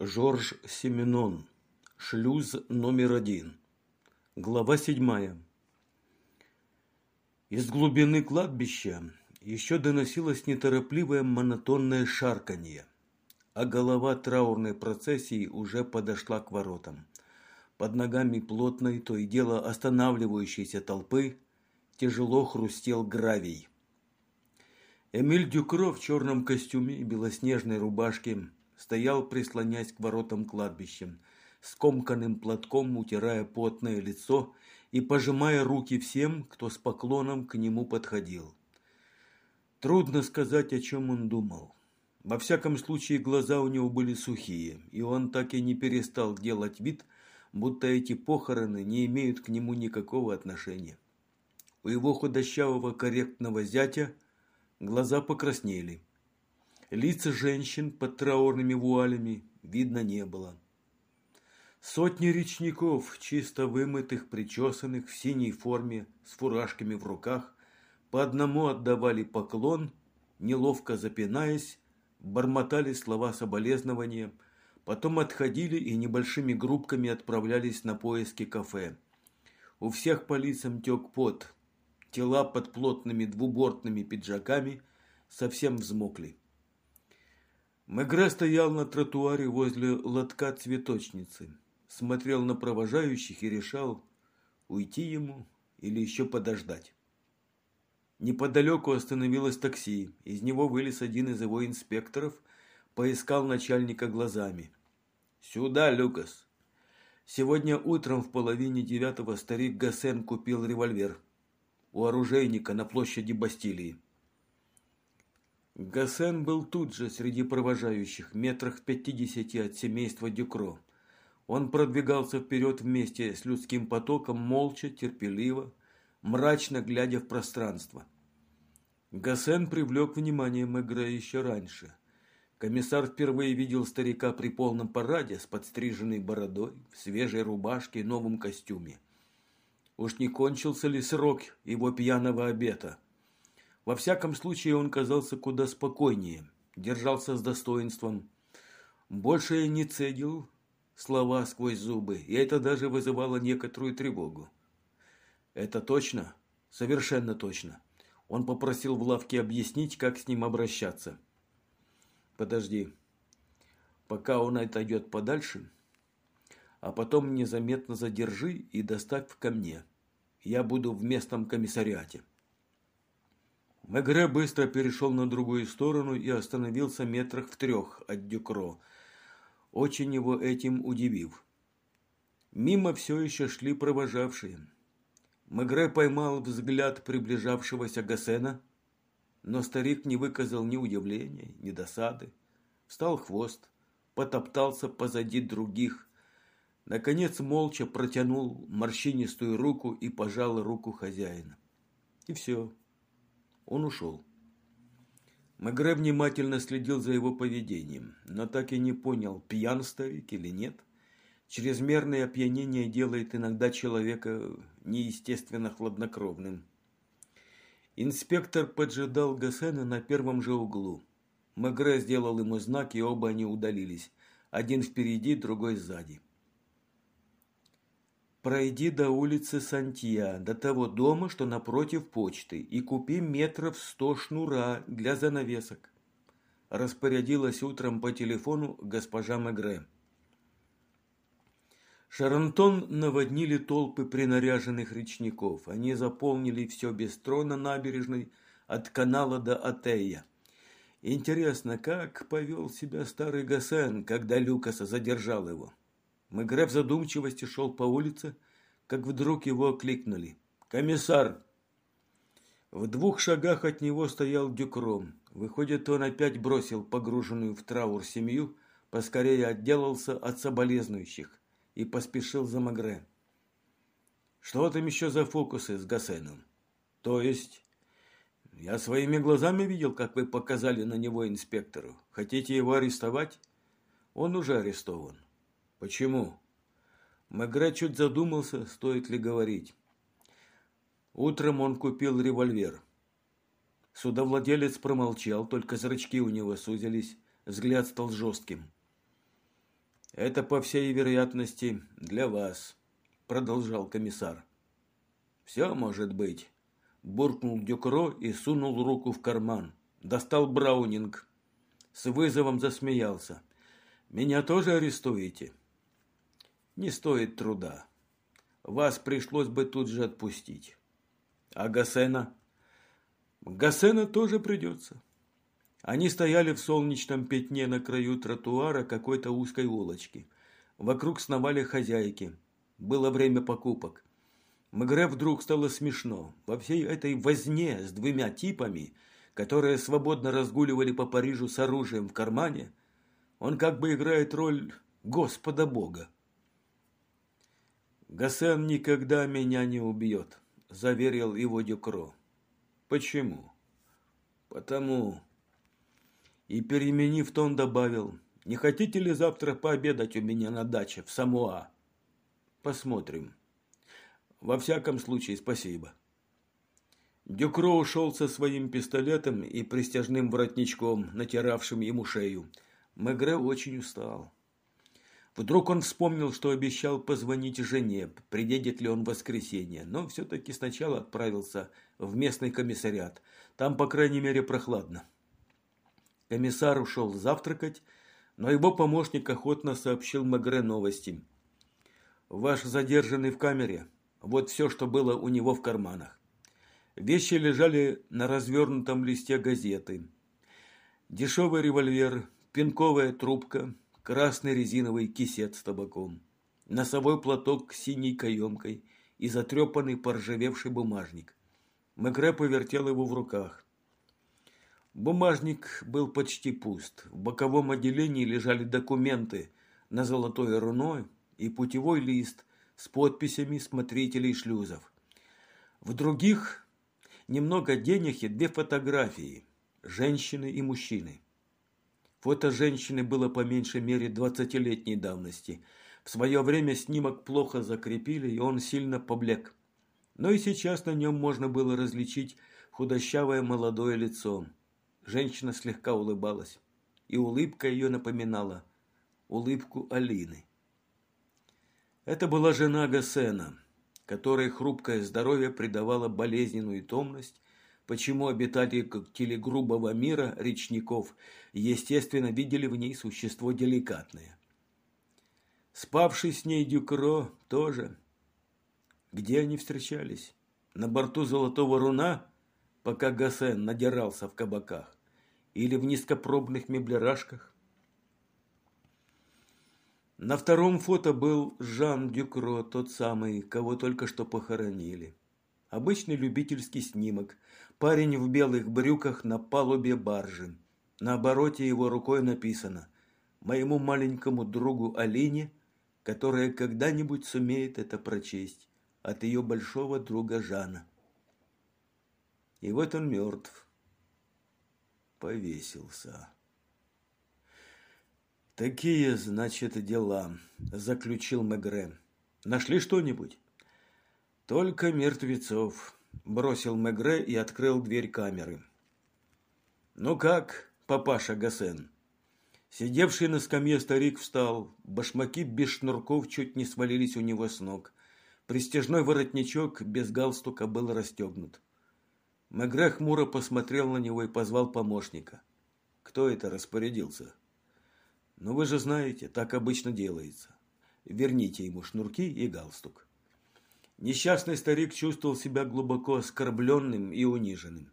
Жорж Семенон. Шлюз номер один. Глава седьмая. Из глубины кладбища еще доносилось неторопливое монотонное шарканье, а голова траурной процессии уже подошла к воротам. Под ногами плотной, то и дело останавливающейся толпы, тяжело хрустел гравий. Эмиль Дюкро в черном костюме и белоснежной рубашке стоял, прислонясь к воротам кладбища, скомканным платком утирая потное лицо и пожимая руки всем, кто с поклоном к нему подходил. Трудно сказать, о чем он думал. Во всяком случае, глаза у него были сухие, и он так и не перестал делать вид, будто эти похороны не имеют к нему никакого отношения. У его худощавого корректного зятя глаза покраснели – Лица женщин под траурными вуалями видно не было. Сотни речников, чисто вымытых, причесанных, в синей форме, с фуражками в руках, по одному отдавали поклон, неловко запинаясь, бормотали слова соболезнования, потом отходили и небольшими группками отправлялись на поиски кафе. У всех по лицам тек пот, тела под плотными двубортными пиджаками совсем взмокли. Мегре стоял на тротуаре возле лотка цветочницы, смотрел на провожающих и решал, уйти ему или еще подождать. Неподалеку остановилось такси, из него вылез один из его инспекторов, поискал начальника глазами. «Сюда, Люкас!» Сегодня утром в половине девятого старик Гасен купил револьвер у оружейника на площади Бастилии. Гасен был тут же среди провожающих, метрах в пятидесяти от семейства Дюкро. Он продвигался вперед вместе с людским потоком, молча, терпеливо, мрачно глядя в пространство. Гасен привлек внимание Мегре еще раньше. Комиссар впервые видел старика при полном параде с подстриженной бородой, в свежей рубашке и новом костюме. Уж не кончился ли срок его пьяного обета? Во всяком случае, он казался куда спокойнее, держался с достоинством. Больше не цедил слова сквозь зубы, и это даже вызывало некоторую тревогу. Это точно? Совершенно точно. Он попросил в лавке объяснить, как с ним обращаться. Подожди. Пока он отойдет подальше, а потом незаметно задержи и доставь ко мне. Я буду в местном комиссариате. Мегре быстро перешел на другую сторону и остановился метрах в трех от Дюкро, очень его этим удивив. Мимо все еще шли провожавшие. Мегре поймал взгляд приближавшегося Гасена, но старик не выказал ни удивления, ни досады. Встал хвост, потоптался позади других, наконец молча протянул морщинистую руку и пожал руку хозяина. И все. Он ушел. Мегре внимательно следил за его поведением, но так и не понял, пьян старик или нет. Чрезмерное опьянение делает иногда человека неестественно хладнокровным. Инспектор поджидал Гасена на первом же углу. Мегре сделал ему знак, и оба они удалились. Один впереди, другой сзади. Пройди до улицы Сантья, до того дома, что напротив почты, и купи метров сто шнура для занавесок. Распорядилась утром по телефону госпожа Мегре. Шарантон наводнили толпы принаряженных речников. Они заполнили все бестро на набережной от канала до Атея. Интересно, как повел себя старый Гасен, когда Люкаса задержал его? Мегре в задумчивости шел по улице, как вдруг его окликнули. «Комиссар!» В двух шагах от него стоял Дюкром. Выходит, он опять бросил погруженную в траур семью, поскорее отделался от соболезнующих и поспешил за Магре. «Что там еще за фокусы с Гасеном?» «То есть...» «Я своими глазами видел, как вы показали на него инспектору. Хотите его арестовать?» «Он уже арестован. Почему? Мегре чуть задумался, стоит ли говорить. Утром он купил револьвер. Судовладелец промолчал, только зрачки у него сузились, взгляд стал жестким. Это, по всей вероятности, для вас, продолжал комиссар. Все может быть, буркнул Дюкро и сунул руку в карман. Достал Браунинг. С вызовом засмеялся. Меня тоже арестуете? Не стоит труда. Вас пришлось бы тут же отпустить. А Гасена? Гасена тоже придется. Они стояли в солнечном пятне на краю тротуара какой-то узкой улочки. Вокруг сновали хозяйки. Было время покупок. Мегре вдруг стало смешно. Во всей этой возне с двумя типами, которые свободно разгуливали по Парижу с оружием в кармане, он как бы играет роль Господа Бога. «Гасен никогда меня не убьет», – заверил его Дюкро. «Почему?» «Потому...» И, переменив тон, добавил, «Не хотите ли завтра пообедать у меня на даче в Самуа?» «Посмотрим. Во всяком случае, спасибо». Дюкро ушел со своим пистолетом и пристяжным воротничком, натиравшим ему шею. Мегре очень устал. Вдруг он вспомнил, что обещал позвонить жене, приедет ли он в воскресенье, но все-таки сначала отправился в местный комиссариат. Там, по крайней мере, прохладно. Комиссар ушел завтракать, но его помощник охотно сообщил Магре новости. «Ваш задержанный в камере. Вот все, что было у него в карманах. Вещи лежали на развернутом листе газеты. Дешевый револьвер, пинковая трубка, красный резиновый кисет с табаком, носовой платок с синей каемкой и затрепанный поржавевший бумажник. Мегре повертел его в руках. Бумажник был почти пуст. В боковом отделении лежали документы на золотой руной и путевой лист с подписями смотрителей шлюзов. В других немного денег и две фотографии – женщины и мужчины. Фото женщины было по меньшей мере 20-летней давности. В свое время снимок плохо закрепили, и он сильно поблек. Но и сейчас на нем можно было различить худощавое молодое лицо. Женщина слегка улыбалась, и улыбка ее напоминала улыбку Алины. Это была жена Гасена, которой хрупкое здоровье придавало болезненную томность почему обитатели грубого мира речников, естественно, видели в ней существо деликатное. Спавший с ней Дюкро тоже. Где они встречались? На борту Золотого Руна, пока Гасен надирался в кабаках? Или в низкопробных меблерашках? На втором фото был Жан Дюкро, тот самый, кого только что похоронили. Обычный любительский снимок, Парень в белых брюках на палубе баржи. На обороте его рукой написано «Моему маленькому другу Алине, которая когда-нибудь сумеет это прочесть, от ее большого друга Жана». И вот он мертв. Повесился. «Такие, значит, дела», – заключил Мегре. «Нашли что-нибудь?» «Только мертвецов бросил Мегре и открыл дверь камеры. «Ну как, папаша Гасен?» Сидевший на скамье старик встал, башмаки без шнурков чуть не свалились у него с ног. Пристежной воротничок без галстука был расстегнут. Мегре хмуро посмотрел на него и позвал помощника. «Кто это распорядился?» «Ну вы же знаете, так обычно делается. Верните ему шнурки и галстук». Несчастный старик чувствовал себя глубоко оскорбленным и униженным.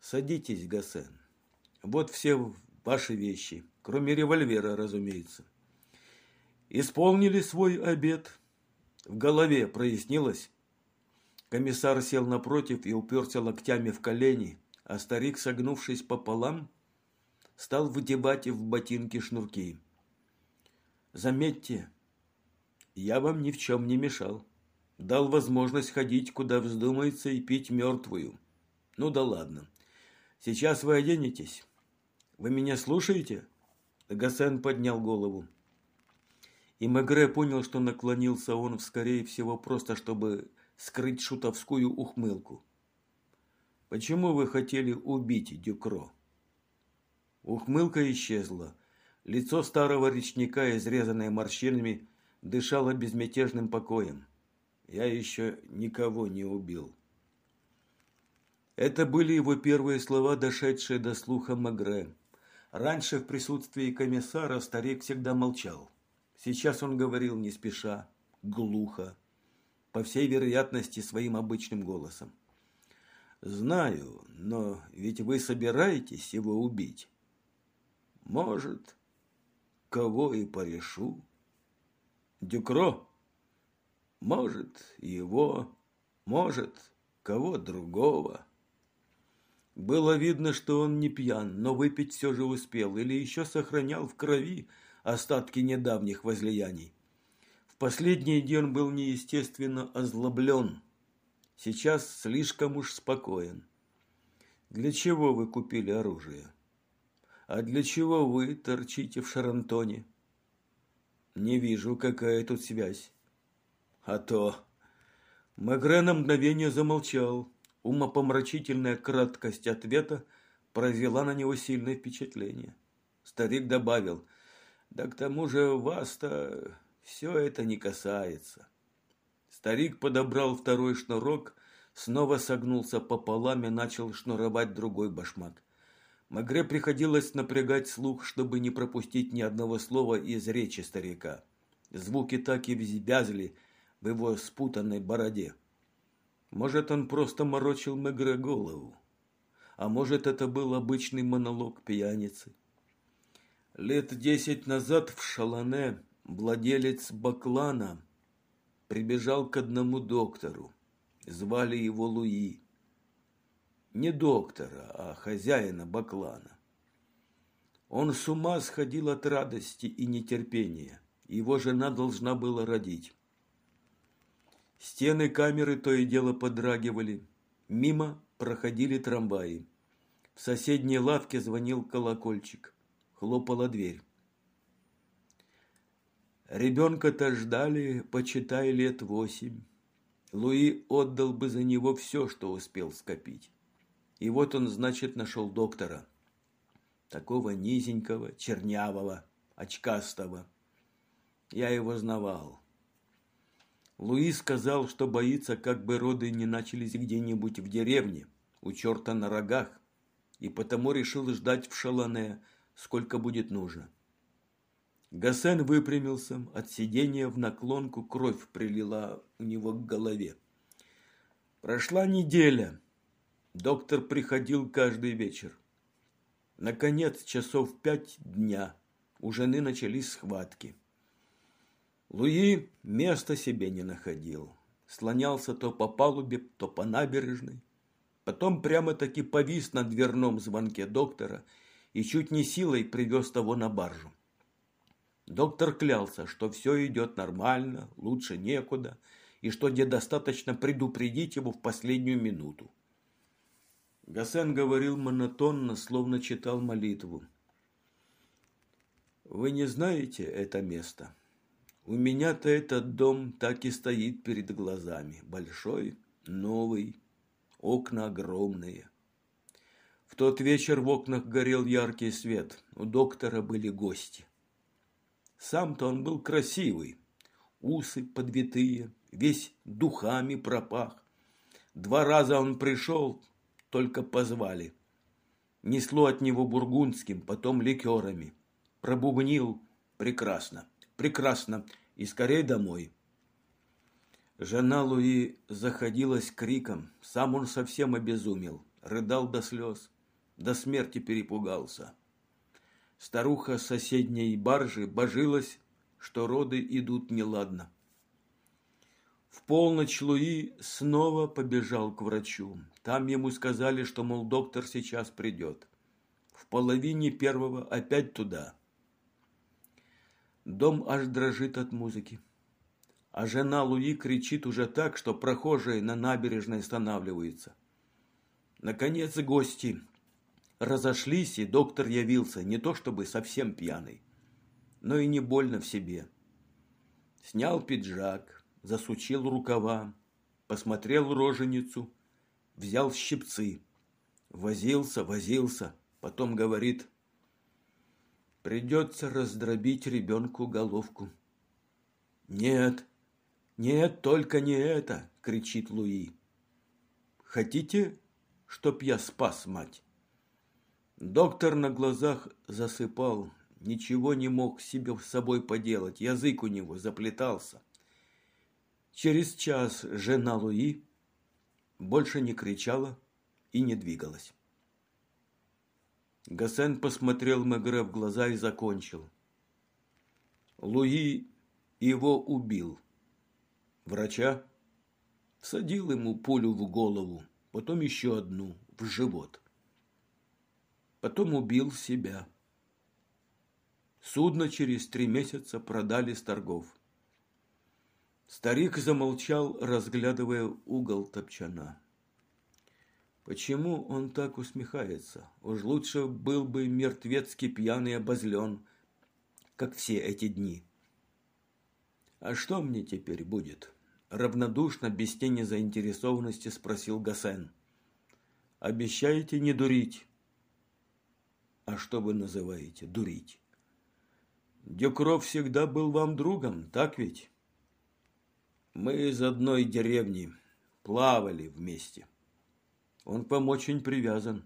«Садитесь, Гасен. Вот все ваши вещи, кроме револьвера, разумеется. Исполнили свой обед. В голове прояснилось?» Комиссар сел напротив и уперся локтями в колени, а старик, согнувшись пополам, стал выдевать в ботинки шнурки. «Заметьте, я вам ни в чем не мешал» дал возможность ходить, куда вздумается, и пить мертвую. Ну да ладно. Сейчас вы оденетесь. Вы меня слушаете? Гасен поднял голову. И Мегре понял, что наклонился он, скорее всего, просто чтобы скрыть шутовскую ухмылку. «Почему вы хотели убить Дюкро?» Ухмылка исчезла. Лицо старого речника, изрезанное морщинами, дышало безмятежным покоем. Я еще никого не убил. Это были его первые слова, дошедшие до слуха Магре. Раньше в присутствии комиссара старик всегда молчал. Сейчас он говорил не спеша, глухо, по всей вероятности своим обычным голосом. «Знаю, но ведь вы собираетесь его убить?» «Может, кого и порешу?» «Дюкро?» «Может, его, может, кого другого?» Было видно, что он не пьян, но выпить все же успел или еще сохранял в крови остатки недавних возлияний. В последний день он был неестественно озлоблен. Сейчас слишком уж спокоен. Для чего вы купили оружие? А для чего вы торчите в Шарантоне? Не вижу, какая тут связь. А то... Магре на мгновение замолчал, Умопомрачительная краткость ответа произвела на него сильное впечатление. Старик добавил, да к тому же вас-то все это не касается. Старик подобрал второй шнурок, снова согнулся пополам и начал шнуровать другой башмак. Магре приходилось напрягать слух, чтобы не пропустить ни одного слова из речи старика. Звуки так и вязли в его спутанной бороде. Может, он просто морочил Мегре голову. А может, это был обычный монолог пьяницы. Лет десять назад в Шалане владелец Баклана прибежал к одному доктору. Звали его Луи. Не доктора, а хозяина Баклана. Он с ума сходил от радости и нетерпения. Его жена должна была родить. Стены камеры то и дело подрагивали. Мимо проходили трамваи. В соседней лавке звонил колокольчик. Хлопала дверь. Ребенка-то ждали, почитай, лет восемь. Луи отдал бы за него все, что успел скопить. И вот он, значит, нашел доктора. Такого низенького, чернявого, очкастого. Я его знавал. Луи сказал, что боится, как бы роды не начались где-нибудь в деревне, у черта на рогах, и потому решил ждать в шалане, сколько будет нужно. Гасен выпрямился, от сидения в наклонку кровь прилила у него к голове. Прошла неделя. Доктор приходил каждый вечер. Наконец, часов пять дня, у жены начались схватки. Луи места себе не находил. Слонялся то по палубе, то по набережной. Потом прямо-таки повис на дверном звонке доктора и чуть не силой привез того на баржу. Доктор клялся, что все идет нормально, лучше некуда, и что достаточно предупредить его в последнюю минуту. Гасен говорил монотонно, словно читал молитву. «Вы не знаете это место?» У меня-то этот дом так и стоит перед глазами. Большой, новый, окна огромные. В тот вечер в окнах горел яркий свет. У доктора были гости. Сам-то он был красивый. Усы подвитые, весь духами пропах. Два раза он пришел, только позвали. Несло от него бургундским, потом ликерами. Пробубнил прекрасно. Прекрасно. И скорее домой. Жена Луи заходилась криком. Сам он совсем обезумел. Рыдал до слез. До смерти перепугался. Старуха соседней баржи божилась, что роды идут неладно. В полночь Луи снова побежал к врачу. Там ему сказали, что, мол, доктор сейчас придет. В половине первого опять туда. Дом аж дрожит от музыки. А жена Луи кричит уже так, что прохожие на набережной останавливаются. Наконец гости разошлись, и доктор явился, не то чтобы совсем пьяный, но и не больно в себе. Снял пиджак, засучил рукава, посмотрел роженицу, взял щипцы, возился, возился, потом говорит – Придется раздробить ребенку головку. Нет, нет, только не это, кричит Луи. Хотите, чтоб я спас мать? Доктор на глазах засыпал, ничего не мог себе с собой поделать, язык у него заплетался. Через час жена Луи больше не кричала и не двигалась. Гасен посмотрел Мегре в глаза и закончил. Луи его убил. Врача всадил ему пулю в голову, потом еще одну в живот. Потом убил себя. Судно через три месяца продали с торгов. Старик замолчал, разглядывая угол топчана. Почему он так усмехается? Уж лучше был бы мертвецкий пьяный обозлен, как все эти дни. А что мне теперь будет? Равнодушно, без тени заинтересованности спросил Гасен. Обещаете не дурить? А что вы называете дурить? Дюкров всегда был вам другом, так ведь? Мы из одной деревни, плавали вместе. Он к вам очень привязан.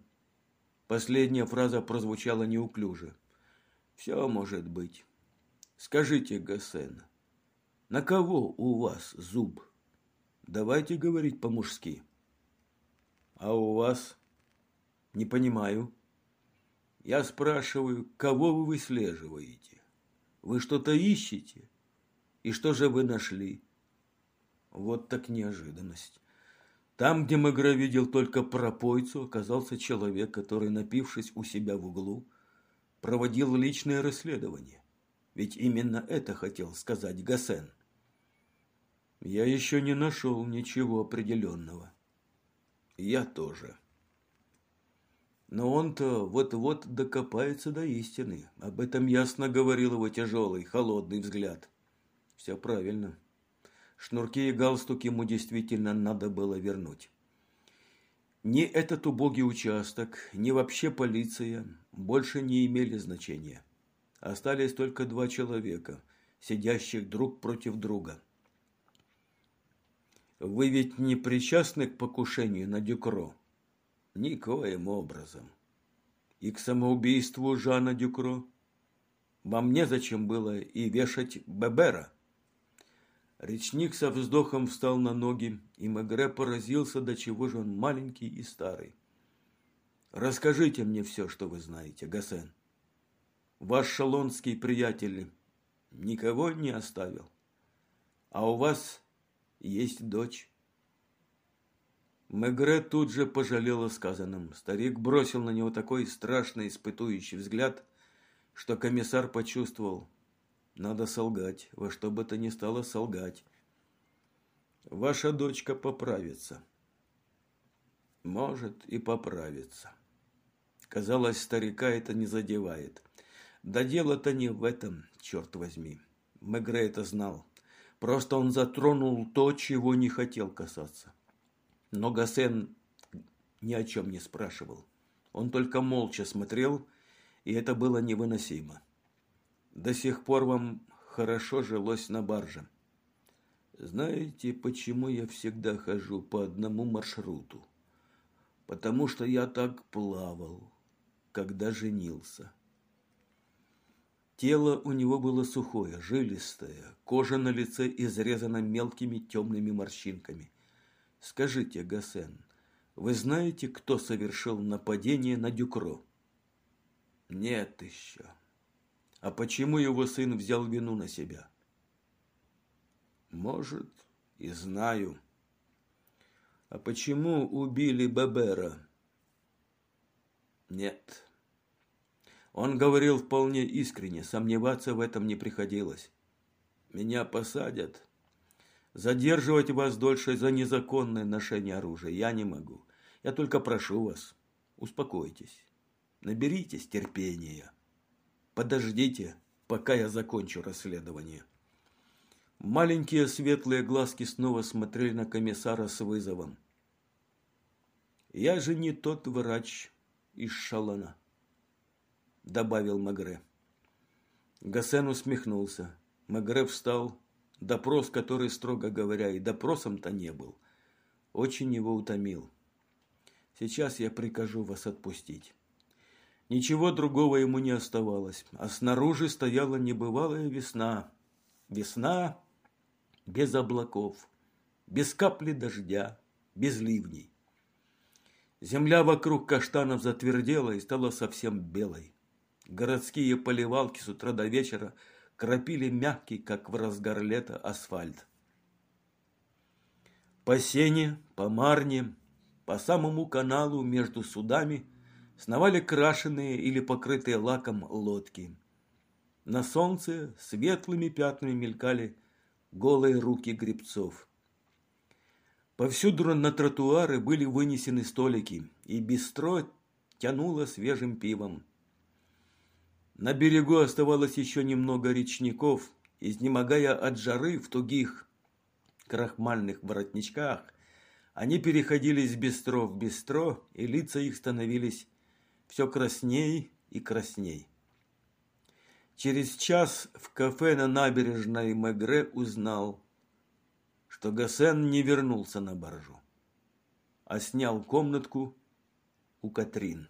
Последняя фраза прозвучала неуклюже. Все может быть. Скажите, Гасен, на кого у вас зуб? Давайте говорить по-мужски. А у вас? Не понимаю. Я спрашиваю, кого вы выслеживаете? Вы что-то ищете? И что же вы нашли? Вот так неожиданность. Там, где Мегре видел только пропойцу, оказался человек, который, напившись у себя в углу, проводил личное расследование. Ведь именно это хотел сказать Гасен. Я еще не нашел ничего определенного. Я тоже. Но он-то вот-вот докопается до истины. Об этом ясно говорил его тяжелый, холодный взгляд. Все правильно. Шнурки и галстук ему действительно надо было вернуть. Ни этот убогий участок, ни вообще полиция больше не имели значения. Остались только два человека, сидящих друг против друга. Вы ведь не причастны к покушению на Дюкро? Никоим образом. И к самоубийству Жана Дюкро? Вам незачем было и вешать Бебера? Речник со вздохом встал на ноги, и Мегре поразился, до чего же он маленький и старый. «Расскажите мне все, что вы знаете, Гасен. Ваш шалонский приятель никого не оставил, а у вас есть дочь». Мегре тут же пожалел о сказанном. Старик бросил на него такой страшный испытующий взгляд, что комиссар почувствовал – надо солгать, во что бы то ни стало солгать. Ваша дочка поправится. Может и поправится. Казалось, старика это не задевает. Да дело-то не в этом, черт возьми. Мегре это знал. Просто он затронул то, чего не хотел касаться. Но Гасен ни о чем не спрашивал. Он только молча смотрел, и это было невыносимо. До сих пор вам хорошо жилось на барже. Знаете, почему я всегда хожу по одному маршруту? Потому что я так плавал, когда женился. Тело у него было сухое, жилистое, кожа на лице изрезана мелкими темными морщинками. Скажите, Гасен, вы знаете, кто совершил нападение на Дюкро? Нет еще. А почему его сын взял вину на себя? Может, и знаю. А почему убили Бебера? Нет. Он говорил вполне искренне, сомневаться в этом не приходилось. Меня посадят. Задерживать вас дольше за незаконное ношение оружия я не могу. Я только прошу вас, успокойтесь, наберитесь терпения. Подождите, пока я закончу расследование. Маленькие светлые глазки снова смотрели на комиссара с вызовом. «Я же не тот врач из Шалана», – добавил Магре. Гасен усмехнулся. Мегре встал. Допрос, который, строго говоря, и допросом-то не был, очень его утомил. Сейчас я прикажу вас отпустить. Ничего другого ему не оставалось, а снаружи стояла небывалая весна. Весна без облаков, без капли дождя, без ливней. Земля вокруг каштанов затвердела и стала совсем белой. Городские поливалки с утра до вечера кропили мягкий, как в разгар лета, асфальт. По сене, по марне, по самому каналу между судами сновали крашеные или покрытые лаком лодки. На солнце светлыми пятнами мелькали голые руки гребцов. Повсюду на тротуары были вынесены столики, и бистро тянуло свежим пивом. На берегу оставалось еще немного речников, изнемогая от жары в тугих крахмальных воротничках – они переходили из бистро в бистро, и лица их становились все красней и красней. Через час в кафе на набережной Мегре узнал, что Гасен не вернулся на баржу, а снял комнатку у Катрин.